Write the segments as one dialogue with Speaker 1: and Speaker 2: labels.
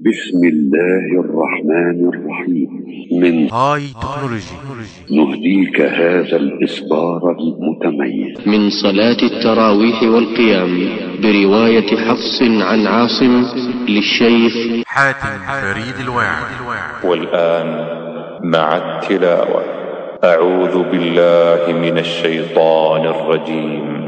Speaker 1: بسم الله الرحمن الرحيم من
Speaker 2: هاي تكنولوجي
Speaker 1: نهديك هذا الإصدار المتميز
Speaker 3: من صلاة التراويح والقيام برواية حفص عن عاصم للشيخ
Speaker 2: حاتم فريد الواعي
Speaker 4: والآن مع التلاوة. أعوذ بالله من الشيطان الرجيم.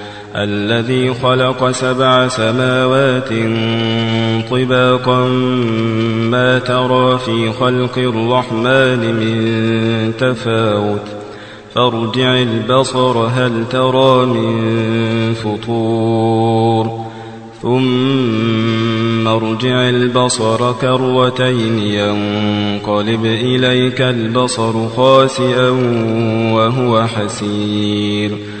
Speaker 5: الذي خلق سبع سماوات طباقا ما ترى في خلق الرحمن من تفاوت. فارجع البصر هل ترى من فطور. ثم ارجع البصر كروتين ينقلب إليك البصر خاسئا وهو حسير.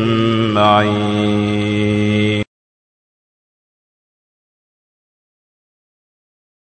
Speaker 5: าย